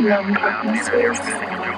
Long pregnancies.